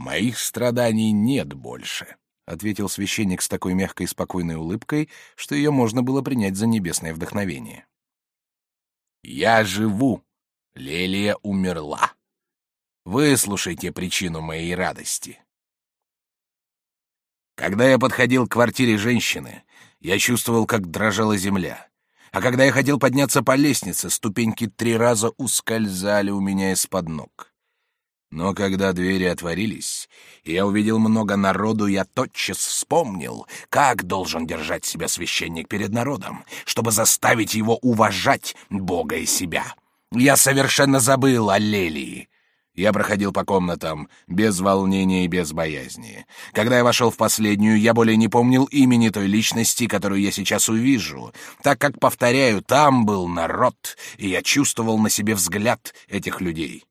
Моих страданий нет больше, ответил священник с такой мягкой и спокойной улыбкой, что ее можно было принять за небесное вдохновение. Я живу. Лелия умерла. Выслушайте причину моей радости. Когда я подходил к квартире женщины, я чувствовал, как дрожала земля. А когда я хотел подняться по лестнице, ступеньки три раза ускользали у меня из-под ног. Но когда двери отворились, и я увидел много народу, я тотчас вспомнил, как должен держать себя священник перед народом, чтобы заставить его уважать Бога и себя. Я совершенно забыл о Лелии. Я проходил по комнатам без волнения и без боязни. Когда я вошел в последнюю, я более не помнил имени той личности, которую я сейчас увижу, так как, повторяю, там был народ, и я чувствовал на себе взгляд этих людей.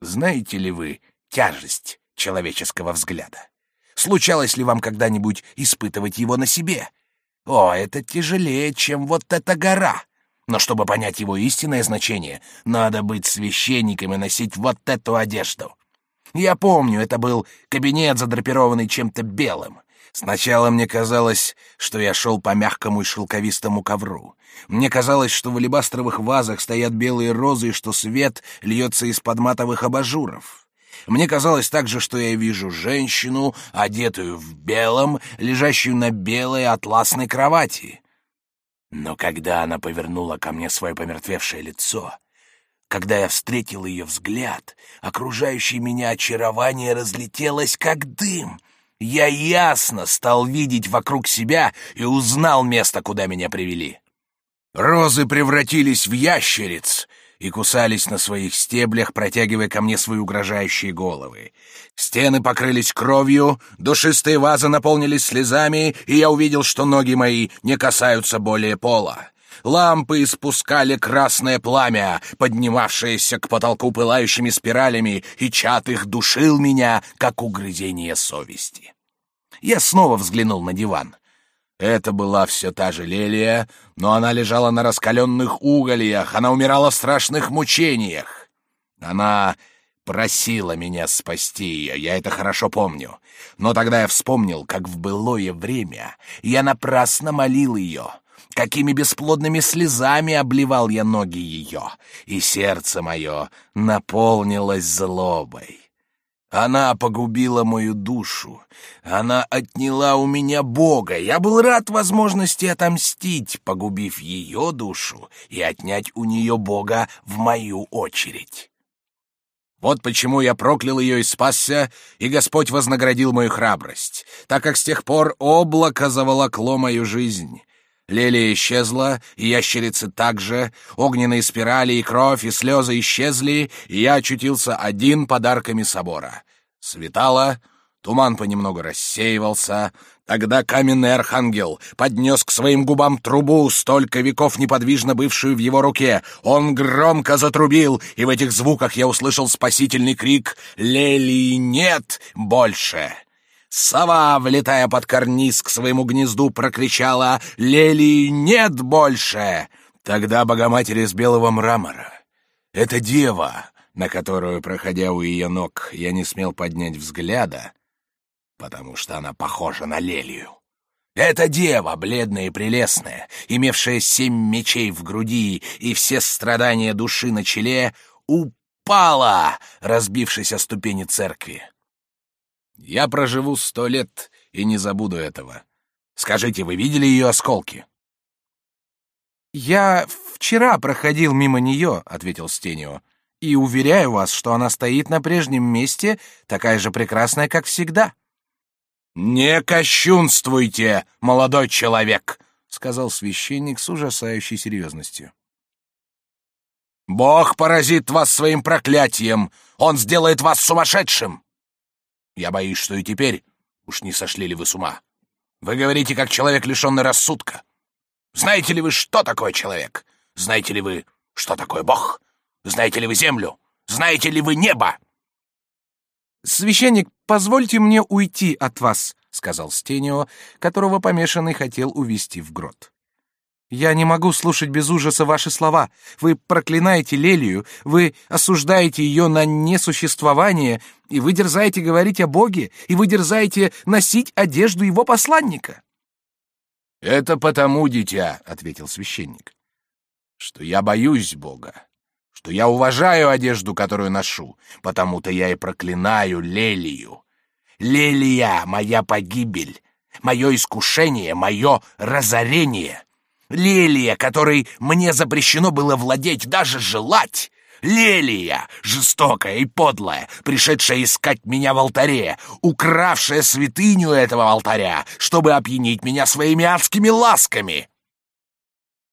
Знаете ли вы тяжесть человеческого взгляда? Случалось ли вам когда-нибудь испытывать его на себе? О, это тяжелее, чем вот эта гора. Но чтобы понять его истинное значение, надо быть священником и носить вот эту одежду. Я помню, это был кабинет, задрапированный чем-то белым. Сначала мне казалось, что я шел по мягкому и шелковистому ковру. Мне казалось, что в алебастровых вазах стоят белые розы и что свет льется из-под матовых абажуров. Мне казалось также, что я вижу женщину, одетую в белом, лежащую на белой атласной кровати. Но когда она повернула ко мне свое помертвевшее лицо, когда я встретил ее взгляд, окружающее меня очарование разлетелось как дым. Я ясно стал видеть вокруг себя и узнал место, куда меня привели. Розы превратились в ящериц, и кусались на своих стеблях, протягивая ко мне свои угрожающие головы. Стены покрылись кровью, душистые вазы наполнились слезами, и я увидел, что ноги мои не касаются более пола. Лампы испускали красное пламя, поднимавшееся к потолку пылающими спиралями, и чат их душил меня, как угрызение совести. Я снова взглянул на диван. Это была все та же Лелия, но она лежала на раскаленных угольях, она умирала в страшных мучениях. Она просила меня спасти ее, я это хорошо помню. Но тогда я вспомнил, как в былое время я напрасно молил ее, какими бесплодными слезами обливал я ноги ее, и сердце мое наполнилось злобой. Она погубила мою душу. Она отняла у меня Бога. Я был рад возможности отомстить, погубив ее душу и отнять у нее Бога в мою очередь. Вот почему я проклял ее и спасся, и Господь вознаградил мою храбрость, так как с тех пор облако заволокло мою жизнь. Лелия исчезла, и ящерицы также, огненные спирали и кровь и слезы исчезли, и я очутился один подарками собора. Светало, туман понемногу рассеивался, тогда каменный архангел поднес к своим губам трубу, столько веков неподвижно бывшую в его руке. Он громко затрубил, и в этих звуках я услышал спасительный крик «Лелии нет больше!» Сова, влетая под карниз к своему гнезду, прокричала «Лелии нет больше!» Тогда Богоматерь из белого мрамора, эта дева, на которую, проходя у ее ног, я не смел поднять взгляда, потому что она похожа на Лелию. Эта дева, бледная и прелестная, имевшая семь мечей в груди и все страдания души на челе, упала, разбившись о ступени церкви. Я проживу сто лет и не забуду этого. Скажите, вы видели ее осколки? «Я вчера проходил мимо нее», — ответил Стенио, «и уверяю вас, что она стоит на прежнем месте, такая же прекрасная, как всегда». «Не кощунствуйте, молодой человек», — сказал священник с ужасающей серьезностью. «Бог поразит вас своим проклятием! Он сделает вас сумасшедшим!» Я боюсь, что и теперь уж не сошли ли вы с ума. Вы говорите, как человек, лишенный рассудка. Знаете ли вы, что такое человек? Знаете ли вы, что такое Бог? Знаете ли вы землю? Знаете ли вы небо?» «Священник, позвольте мне уйти от вас», — сказал Стенио, которого помешанный хотел увести в грот. Я не могу слушать без ужаса ваши слова. Вы проклинаете Лелию, вы осуждаете ее на несуществование, и вы дерзаете говорить о Боге, и вы дерзаете носить одежду его посланника. Это потому, дитя, ответил священник, что я боюсь Бога, что я уважаю одежду, которую ношу, потому-то я и проклинаю Лелию. Лелия — моя погибель, мое искушение, мое разорение. Лелия, которой мне запрещено было владеть, даже желать. Лелия, жестокая и подлая, пришедшая искать меня в алтаре, укравшая святыню этого алтаря, чтобы опьянить меня своими адскими ласками.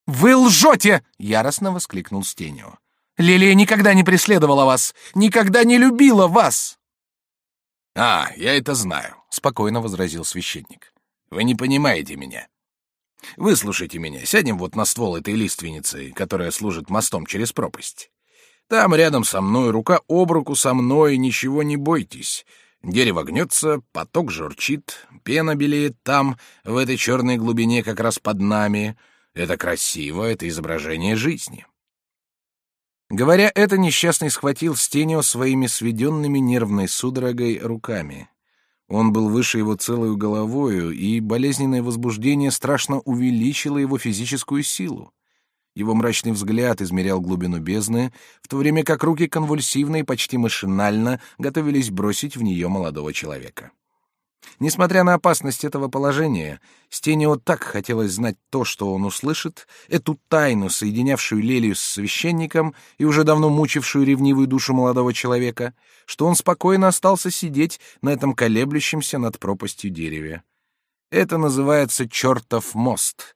«Вы лжете!» — яростно воскликнул Стенио. «Лилия никогда не преследовала вас, никогда не любила вас!» «А, я это знаю», — спокойно возразил священник. «Вы не понимаете меня. Выслушайте меня, сядем вот на ствол этой лиственницы, которая служит мостом через пропасть. Там рядом со мной, рука об руку со мной, ничего не бойтесь. Дерево гнется, поток журчит, пена белеет там, в этой черной глубине как раз под нами. Это красиво, это изображение жизни. Говоря это, несчастный схватил Стенио своими сведенными нервной судорогой руками. Он был выше его целую головою, и болезненное возбуждение страшно увеличило его физическую силу. Его мрачный взгляд измерял глубину бездны, в то время как руки конвульсивно и почти машинально готовились бросить в нее молодого человека. Несмотря на опасность этого положения, Стенио так хотелось знать то, что он услышит, эту тайну, соединявшую Лелию с священником и уже давно мучившую ревнивую душу молодого человека, что он спокойно остался сидеть на этом колеблющемся над пропастью дереве. Это называется чертов мост.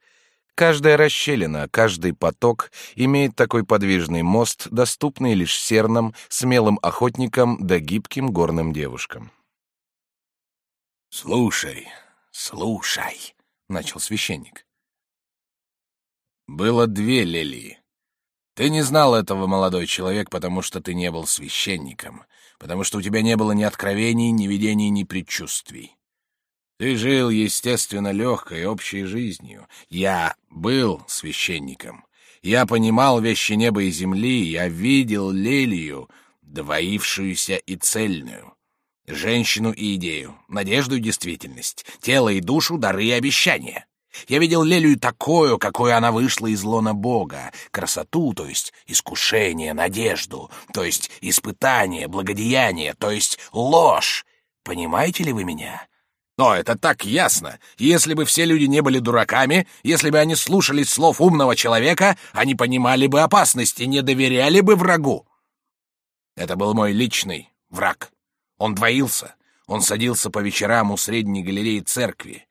Каждая расщелина, каждый поток имеет такой подвижный мост, доступный лишь серным, смелым охотникам да гибким горным девушкам. «Слушай, слушай», — начал священник. «Было две Лили. Ты не знал этого, молодой человек, потому что ты не был священником, потому что у тебя не было ни откровений, ни видений, ни предчувствий. Ты жил, естественно, легкой общей жизнью. Я был священником. Я понимал вещи неба и земли, я видел Лелию, двоившуюся и цельную. Женщину и идею, надежду и действительность, тело и душу, дары и обещания. Я видел Лелию такую, какой она вышла из лона Бога, красоту, то есть искушение, надежду, то есть испытание, благодеяние, то есть ложь. Понимаете ли вы меня? Но это так ясно. Если бы все люди не были дураками, если бы они слушались слов умного человека, они понимали бы опасности, не доверяли бы врагу. Это был мой личный враг. Он двоился. Он садился по вечерам у средней галереи церкви.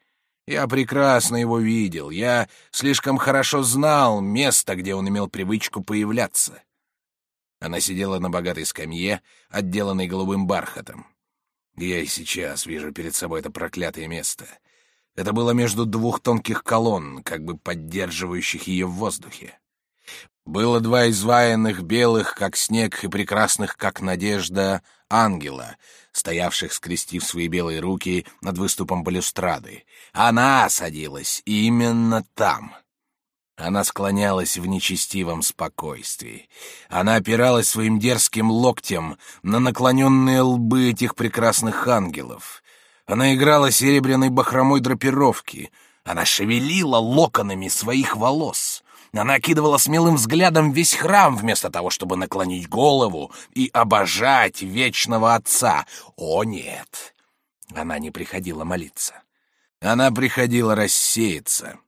Я прекрасно его видел. Я слишком хорошо знал место, где он имел привычку появляться. Она сидела на богатой скамье, отделанной голубым бархатом. Я и сейчас вижу перед собой это проклятое место. Это было между двух тонких колонн, как бы поддерживающих ее в воздухе. Было два изваянных белых, как снег, и прекрасных, как надежда, ангела, стоявших, скрестив свои белые руки над выступом балюстрады. Она садилась именно там. Она склонялась в нечестивом спокойствии. Она опиралась своим дерзким локтем на наклоненные лбы этих прекрасных ангелов. Она играла серебряной бахромой драпировки. Она шевелила локонами своих волос. Она окидывала смелым взглядом весь храм вместо того, чтобы наклонить голову и обожать вечного Отца. О, нет! Она не приходила молиться. Она приходила рассеяться,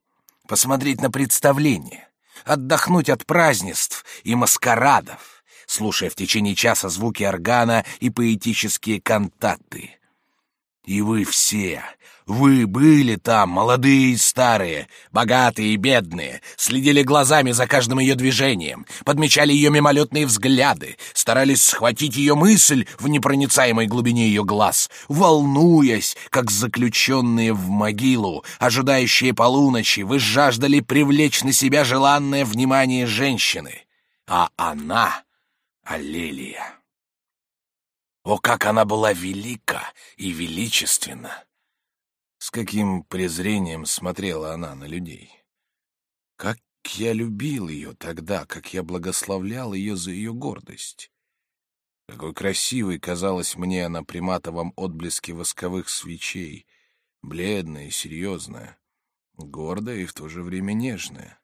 посмотреть на представление, отдохнуть от празднеств и маскарадов, слушая в течение часа звуки органа и поэтические кантаты. И вы все, вы были там, молодые и старые, богатые и бедные, следили глазами за каждым ее движением, подмечали ее мимолетные взгляды, старались схватить ее мысль в непроницаемой глубине ее глаз, волнуясь, как заключенные в могилу, ожидающие полуночи, вы жаждали привлечь на себя желанное внимание женщины. А она — Аллелия. О, как она была велика и величественна! С каким презрением смотрела она на людей. Как я любил ее тогда, как я благословлял ее за ее гордость. Какой красивой казалась мне она при матовом отблеске восковых свечей, бледная и серьезная, гордая и в то же время нежная.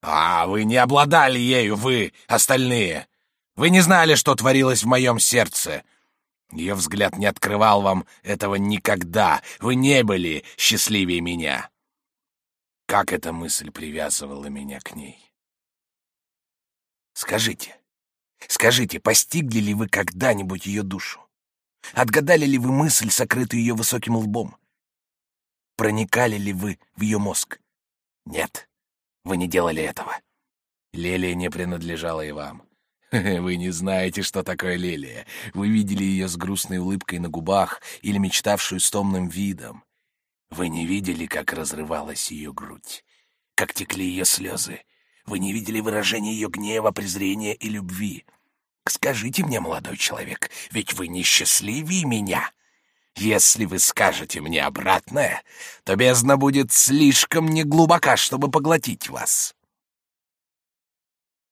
«А, вы не обладали ею, вы, остальные! Вы не знали, что творилось в моем сердце!» Ее взгляд не открывал вам этого никогда. Вы не были счастливее меня. Как эта мысль привязывала меня к ней? Скажите, скажите, постигли ли вы когда-нибудь ее душу? Отгадали ли вы мысль, сокрытую ее высоким лбом? Проникали ли вы в ее мозг? Нет, вы не делали этого. Лелия не принадлежала и вам. Вы не знаете, что такое лилия. Вы видели ее с грустной улыбкой на губах или мечтавшую с томным видом. Вы не видели, как разрывалась ее грудь, как текли ее слезы. Вы не видели выражения ее гнева, презрения и любви. Скажите мне, молодой человек, ведь вы не счастливее меня. Если вы скажете мне обратное, то бездна будет слишком неглубока, чтобы поглотить вас.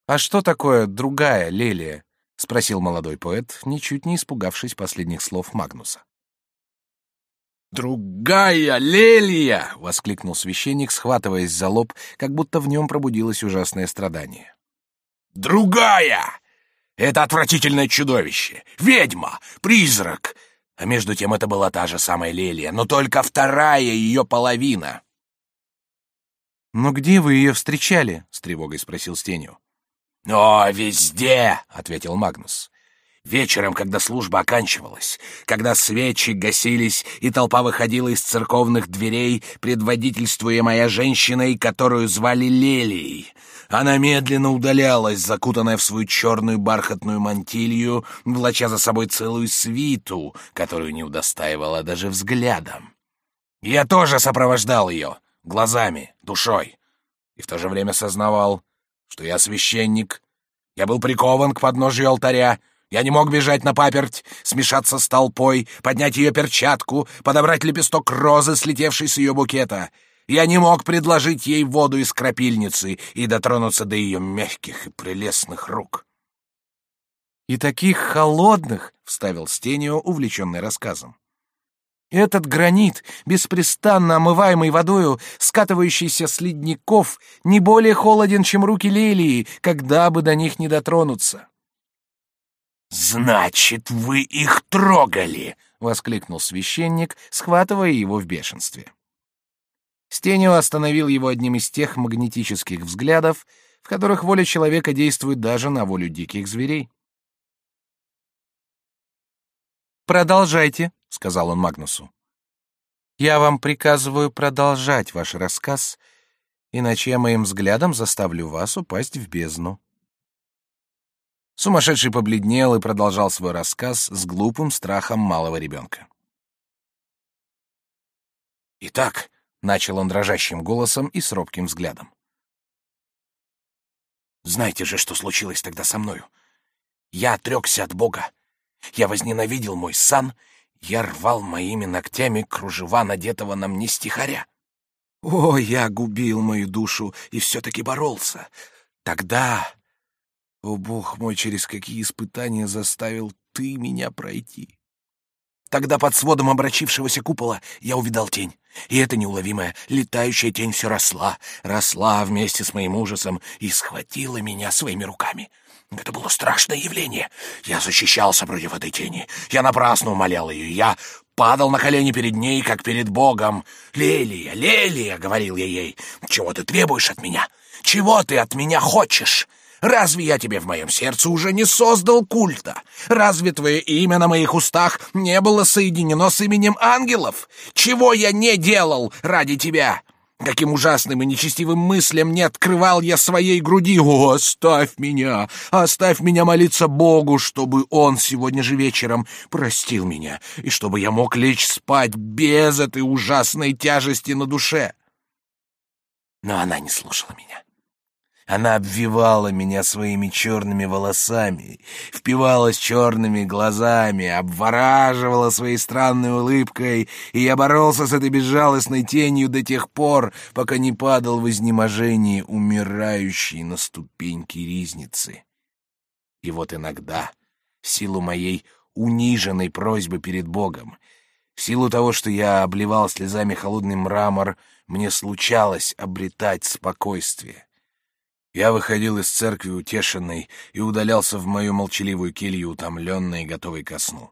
«А что такое другая лелия?» — спросил молодой поэт, ничуть не испугавшись последних слов Магнуса. «Другая лелия!» — воскликнул священник, схватываясь за лоб, как будто в нем пробудилось ужасное страдание. «Другая! Это отвратительное чудовище! Ведьма! Призрак! А между тем это была та же самая лелия, но только вторая ее половина!» «Но где вы ее встречали?» — с тревогой спросил Стеню. «О, везде!» — ответил Магнус. Вечером, когда служба оканчивалась, когда свечи гасились и толпа выходила из церковных дверей, предводительствуя моя женщиной, которую звали Лелией, она медленно удалялась, закутанная в свою черную бархатную мантилью, влача за собой целую свиту, которую не удостаивала даже взглядом. Я тоже сопровождал ее, глазами, душой, и в то же время сознавал, что я священник. Я был прикован к подножию алтаря. Я не мог бежать на паперть, смешаться с толпой, поднять ее перчатку, подобрать лепесток розы, слетевший с ее букета. Я не мог предложить ей воду из крапильницы и дотронуться до ее мягких и прелестных рук. «И таких холодных!» — вставил Стенио, увлеченный рассказом. Этот гранит, беспрестанно омываемый водою, скатывающийся с ледников, не более холоден, чем руки лилии, когда бы до них не дотронуться. «Значит, вы их трогали!» — воскликнул священник, схватывая его в бешенстве. Стенио остановил его одним из тех магнетических взглядов, в которых воля человека действует даже на волю диких зверей. «Продолжайте», — сказал он Магнусу. «Я вам приказываю продолжать ваш рассказ, иначе я моим взглядом заставлю вас упасть в бездну». Сумасшедший побледнел и продолжал свой рассказ с глупым страхом малого ребенка. «Итак», — начал он дрожащим голосом и с робким взглядом. «Знаете же, что случилось тогда со мною? Я отрекся от Бога, я возненавидел мой сан, я рвал моими ногтями кружева, надетого на мне стихаря. О, я губил мою душу и все-таки боролся. Тогда, о бог мой, через какие испытания заставил ты меня пройти. Тогда под сводом обрачившегося купола я увидал тень. И эта неуловимая, летающая тень все росла, росла вместе с моим ужасом и схватила меня своими руками. Это было страшное явление. Я защищался против этой тени. Я напрасно умолял ее. Я падал на колени перед ней, как перед Богом. «Лелия, Лелия!» — говорил я ей. «Чего ты требуешь от меня? Чего ты от меня хочешь?» Разве я тебе в моем сердце уже не создал культа? Разве твое имя на моих устах не было соединено с именем ангелов? Чего я не делал ради тебя? Каким ужасным и нечестивым мыслям не открывал я своей груди. О, оставь меня, оставь меня молиться Богу, чтобы Он сегодня же вечером простил меня, и чтобы я мог лечь спать без этой ужасной тяжести на душе. Но она не слушала меня. Она обвивала меня своими черными волосами, впивалась черными глазами, обвораживала своей странной улыбкой, и я боролся с этой безжалостной тенью до тех пор, пока не падал в изнеможении, умирающий на ступеньки ризницы. И вот иногда, в силу моей униженной просьбы перед Богом, в силу того, что я обливал слезами холодный мрамор, мне случалось обретать спокойствие. Я выходил из церкви утешенный и удалялся в мою молчаливую келью, утомленный и готовый ко сну.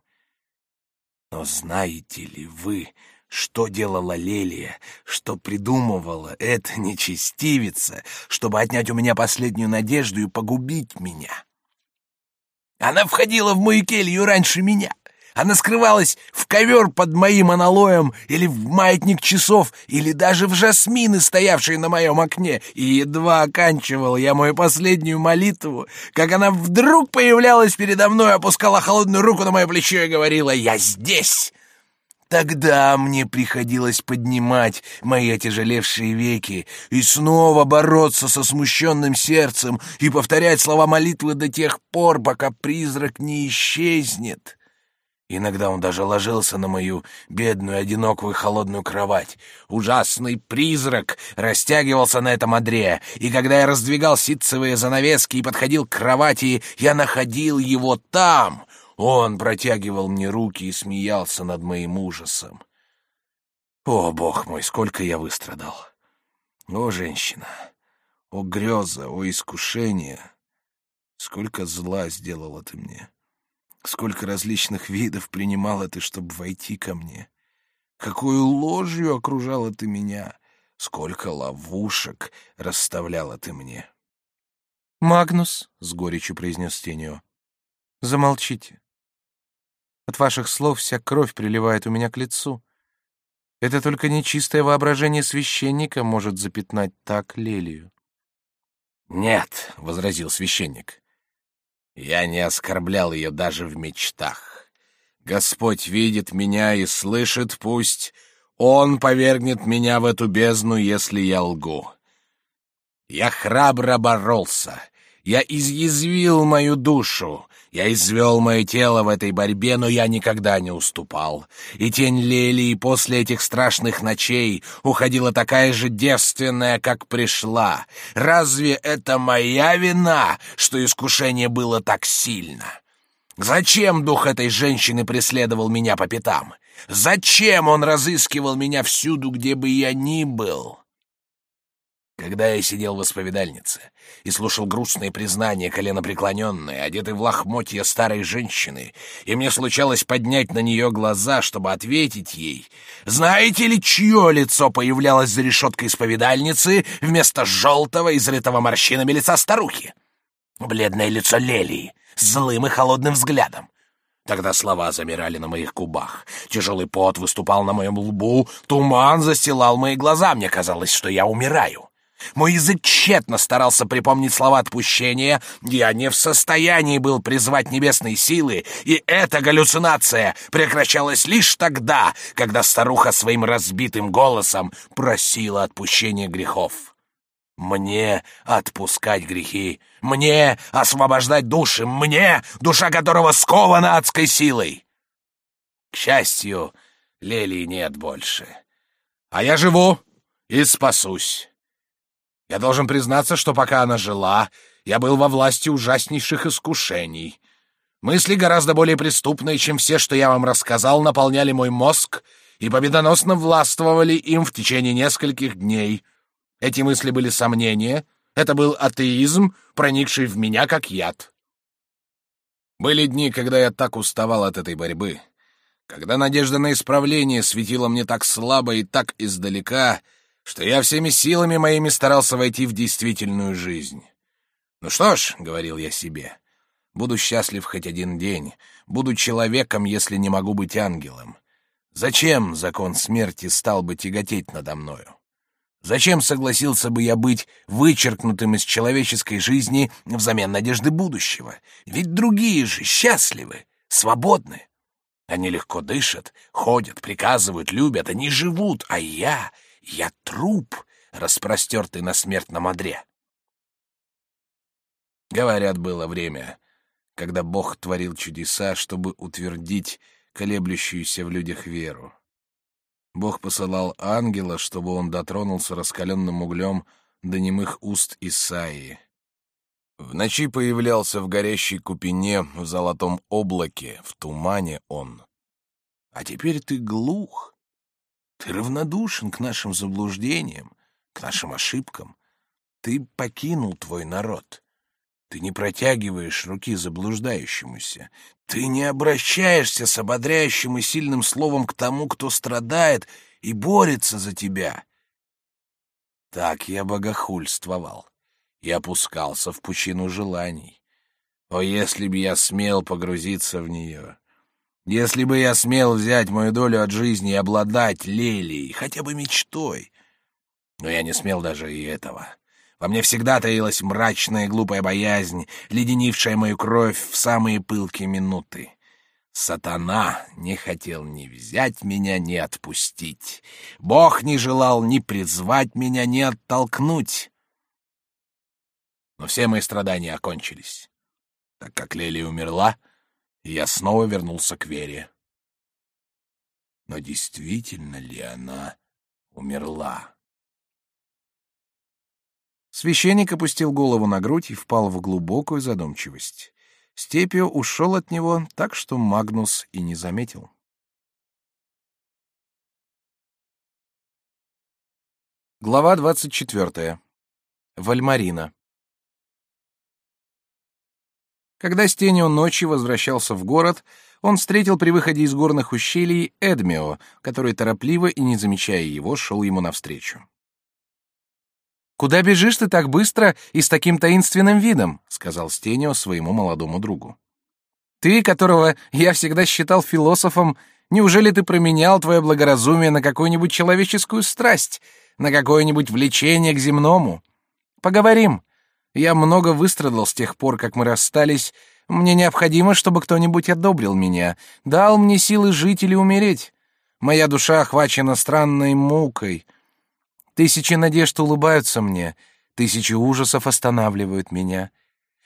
Но знаете ли вы, что делала Лелия, что придумывала эта нечестивица, чтобы отнять у меня последнюю надежду и погубить меня? Она входила в мою келью раньше меня. Она скрывалась в ковер под моим аналоем или в маятник часов, или даже в жасмины, стоявшие на моем окне, и едва оканчивал я мою последнюю молитву, как она вдруг появлялась передо мной, опускала холодную руку на мое плечо и говорила «Я здесь!» Тогда мне приходилось поднимать мои отяжелевшие веки и снова бороться со смущенным сердцем и повторять слова молитвы до тех пор, пока призрак не исчезнет. Иногда он даже ложился на мою бедную, одинокую, холодную кровать. Ужасный призрак растягивался на этом одре, и когда я раздвигал ситцевые занавески и подходил к кровати, я находил его там. Он протягивал мне руки и смеялся над моим ужасом. О, бог мой, сколько я выстрадал! О, женщина! О, греза! О, искушение! Сколько зла сделала ты мне! Сколько различных видов принимала ты, чтобы войти ко мне. Какую ложью окружала ты меня. Сколько ловушек расставляла ты мне. «Магнус», — с горечью произнес Тенио, — «замолчите. От ваших слов вся кровь приливает у меня к лицу. Это только нечистое воображение священника может запятнать так Лелию». «Нет», — возразил священник, я не оскорблял ее даже в мечтах. Господь видит меня и слышит, пусть Он повергнет меня в эту бездну, если я лгу. Я храбро боролся, я изъязвил мою душу, я извел мое тело в этой борьбе, но я никогда не уступал. И тень Лелии после этих страшных ночей уходила такая же девственная, как пришла. Разве это моя вина, что искушение было так сильно? Зачем дух этой женщины преследовал меня по пятам? Зачем он разыскивал меня всюду, где бы я ни был?» Когда я сидел в исповедальнице и слушал грустные признания коленопреклоненные, одетые в лохмотья старой женщины, и мне случалось поднять на нее глаза, чтобы ответить ей, знаете ли, чье лицо появлялось за решеткой исповедальницы вместо желтого, изрытого морщинами лица старухи? Бледное лицо Лелии с злым и холодным взглядом. Тогда слова замирали на моих губах. Тяжелый пот выступал на моем лбу, туман застилал мои глаза. Мне казалось, что я умираю. Мой язык тщетно старался припомнить слова отпущения. Я не в состоянии был призвать небесные силы, и эта галлюцинация прекращалась лишь тогда, когда старуха своим разбитым голосом просила отпущения грехов. Мне отпускать грехи, мне освобождать души, мне, душа которого скована адской силой. К счастью, Лелии нет больше. А я живу и спасусь. Я должен признаться, что пока она жила, я был во власти ужаснейших искушений. Мысли гораздо более преступные, чем все, что я вам рассказал, наполняли мой мозг и победоносно властвовали им в течение нескольких дней. Эти мысли были сомнения, это был атеизм, проникший в меня как яд. Были дни, когда я так уставал от этой борьбы, когда надежда на исправление светила мне так слабо и так издалека — что я всеми силами моими старался войти в действительную жизнь. «Ну что ж», — говорил я себе, — «буду счастлив хоть один день, буду человеком, если не могу быть ангелом. Зачем закон смерти стал бы тяготеть надо мною? Зачем согласился бы я быть вычеркнутым из человеческой жизни взамен надежды будущего? Ведь другие же счастливы, свободны. Они легко дышат, ходят, приказывают, любят, они живут, а я я труп, распростертый на смертном одре. Говорят, было время, когда Бог творил чудеса, чтобы утвердить колеблющуюся в людях веру. Бог посылал ангела, чтобы он дотронулся раскаленным углем до немых уст Исаии. В ночи появлялся в горящей купине, в золотом облаке, в тумане он. А теперь ты глух. Ты равнодушен к нашим заблуждениям, к нашим ошибкам. Ты покинул твой народ. Ты не протягиваешь руки заблуждающемуся. Ты не обращаешься с ободряющим и сильным словом к тому, кто страдает и борется за тебя. Так я богохульствовал и опускался в пучину желаний. О, если бы я смел погрузиться в нее! Если бы я смел взять мою долю от жизни и обладать лелией, хотя бы мечтой! Но я не смел даже и этого. Во мне всегда таилась мрачная глупая боязнь, леденившая мою кровь в самые пылкие минуты. Сатана не хотел ни взять меня, ни отпустить. Бог не желал ни призвать меня, ни оттолкнуть. Но все мои страдания окончились, так как Лели умерла, и я снова вернулся к вере. Но действительно ли она умерла? Священник опустил голову на грудь и впал в глубокую задумчивость. Степио ушел от него так, что Магнус и не заметил. Глава двадцать четвертая. Вальмарина. Когда Стенио ночью возвращался в город, он встретил при выходе из горных устелий Эдмио, который торопливо и не замечая его шел ему навстречу. «Куда бежишь ты так быстро и с таким таинственным видом?» — сказал Стенио своему молодому другу. «Ты, которого я всегда считал философом, неужели ты променял твое благоразумие на какую-нибудь человеческую страсть, на какое-нибудь влечение к земному? Поговорим, я много выстрадал с тех пор, как мы расстались. Мне необходимо, чтобы кто-нибудь одобрил меня, дал мне силы жить или умереть. Моя душа охвачена странной мукой. Тысячи надежд улыбаются мне, тысячи ужасов останавливают меня.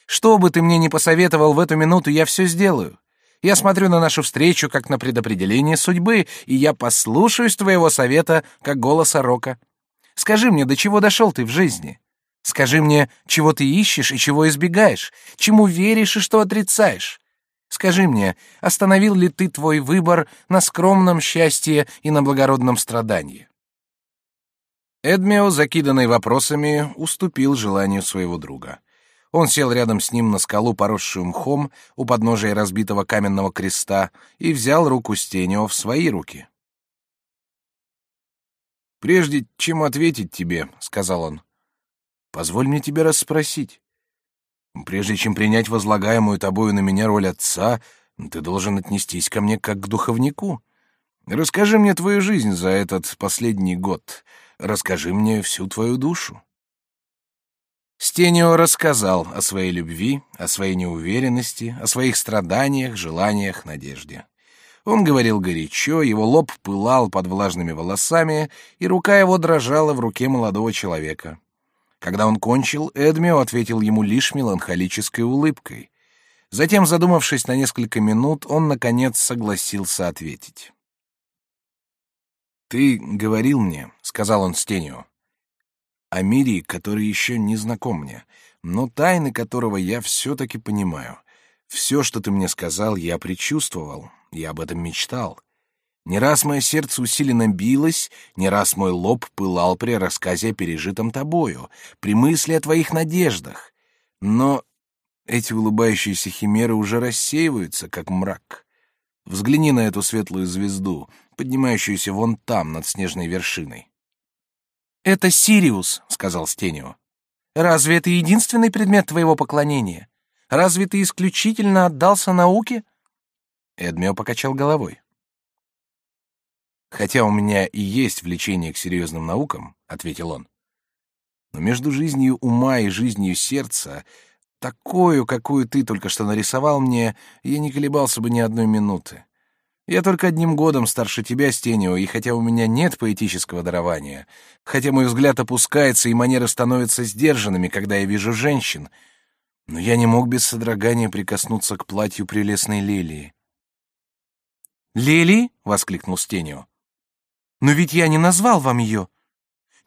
Что бы ты мне ни посоветовал в эту минуту, я все сделаю. Я смотрю на нашу встречу как на предопределение судьбы, и я послушаюсь твоего совета, как голоса рока. Скажи мне, до чего дошел ты в жизни? Скажи мне, чего ты ищешь и чего избегаешь, чему веришь и что отрицаешь. Скажи мне, остановил ли ты твой выбор на скромном счастье и на благородном страдании? Эдмио, закиданный вопросами, уступил желанию своего друга. Он сел рядом с ним на скалу, поросшую мхом, у подножия разбитого каменного креста, и взял руку Стенио в свои руки. «Прежде чем ответить тебе», — сказал он, Позволь мне тебя расспросить. Прежде чем принять возлагаемую тобою на меня роль отца, ты должен отнестись ко мне как к духовнику. Расскажи мне твою жизнь за этот последний год. Расскажи мне всю твою душу. Стенио рассказал о своей любви, о своей неуверенности, о своих страданиях, желаниях, надежде. Он говорил горячо, его лоб пылал под влажными волосами, и рука его дрожала в руке молодого человека. Когда он кончил, Эдмио ответил ему лишь меланхолической улыбкой. Затем, задумавшись на несколько минут, он, наконец, согласился ответить. «Ты говорил мне», — сказал он Стенио, — «о мире, который еще не знаком мне, но тайны которого я все-таки понимаю. Все, что ты мне сказал, я предчувствовал, я об этом мечтал. Не раз мое сердце усиленно билось, не раз мой лоб пылал при рассказе о пережитом тобою, при мысли о твоих надеждах. Но эти улыбающиеся химеры уже рассеиваются, как мрак. Взгляни на эту светлую звезду, поднимающуюся вон там, над снежной вершиной. «Это Сириус», — сказал Стенио. «Разве это единственный предмет твоего поклонения? Разве ты исключительно отдался науке?» Эдмио покачал головой. «Хотя у меня и есть влечение к серьезным наукам», — ответил он. «Но между жизнью ума и жизнью сердца, такую, какую ты только что нарисовал мне, я не колебался бы ни одной минуты. Я только одним годом старше тебя, Стенио, и хотя у меня нет поэтического дарования, хотя мой взгляд опускается и манеры становятся сдержанными, когда я вижу женщин, Но я не мог без содрогания прикоснуться к платью прелестной Лилии. «Лилии?» — воскликнул Стенио. «Но ведь я не назвал вам ее.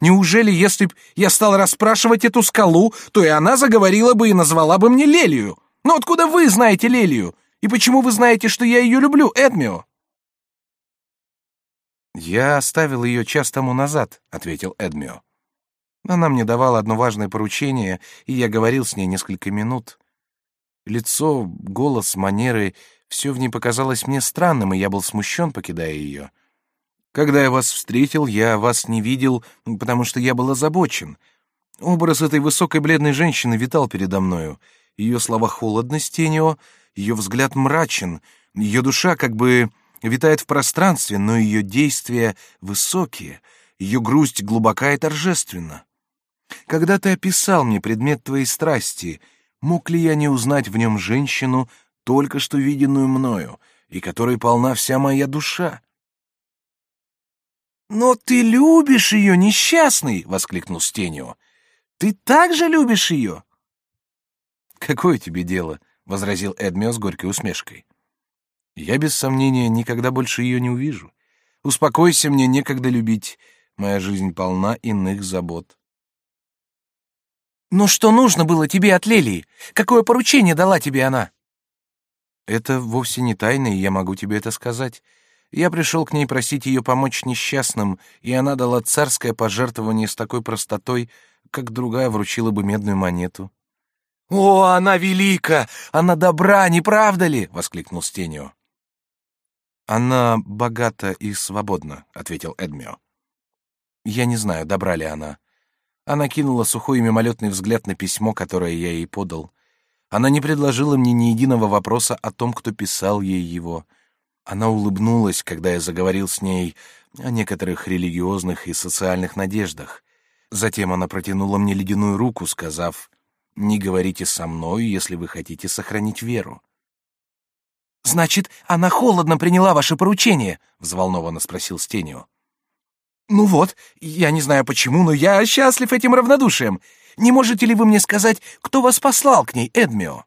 Неужели, если б я стал расспрашивать эту скалу, то и она заговорила бы и назвала бы мне Лелию? Но откуда вы знаете Лелию? И почему вы знаете, что я ее люблю, Эдмио?» «Я оставил ее час тому назад», — ответил Эдмио. Она мне давала одно важное поручение, и я говорил с ней несколько минут. Лицо, голос, манеры — все в ней показалось мне странным, и я был смущен, покидая ее. Когда я вас встретил, я вас не видел, потому что я был озабочен. Образ этой высокой бледной женщины витал передо мною. Ее слова холодны, Стенио, ее взгляд мрачен, ее душа как бы витает в пространстве, но ее действия высокие, ее грусть глубока и торжественна. Когда ты описал мне предмет твоей страсти, мог ли я не узнать в нем женщину, только что виденную мною, и которой полна вся моя душа? «Но ты любишь ее, несчастный!» — воскликнул Стенио. «Ты также любишь ее?» «Какое тебе дело?» — возразил Эдмио с горькой усмешкой. «Я, без сомнения, никогда больше ее не увижу. Успокойся, мне некогда любить. Моя жизнь полна иных забот». «Но что нужно было тебе от Лелии? Какое поручение дала тебе она?» «Это вовсе не тайна, и я могу тебе это сказать. Я пришел к ней просить ее помочь несчастным, и она дала царское пожертвование с такой простотой, как другая вручила бы медную монету». «О, она велика! Она добра, не правда ли?» — воскликнул Стенио. «Она богата и свободна», — ответил Эдмио. «Я не знаю, добра ли она. Она кинула сухой и мимолетный взгляд на письмо, которое я ей подал. Она не предложила мне ни единого вопроса о том, кто писал ей его. Она улыбнулась, когда я заговорил с ней о некоторых религиозных и социальных надеждах. Затем она протянула мне ледяную руку, сказав, «Не говорите со мной, если вы хотите сохранить веру». «Значит, она холодно приняла ваше поручение?» — взволнованно спросил Стенио. «Ну вот, я не знаю почему, но я счастлив этим равнодушием. Не можете ли вы мне сказать, кто вас послал к ней, Эдмио?»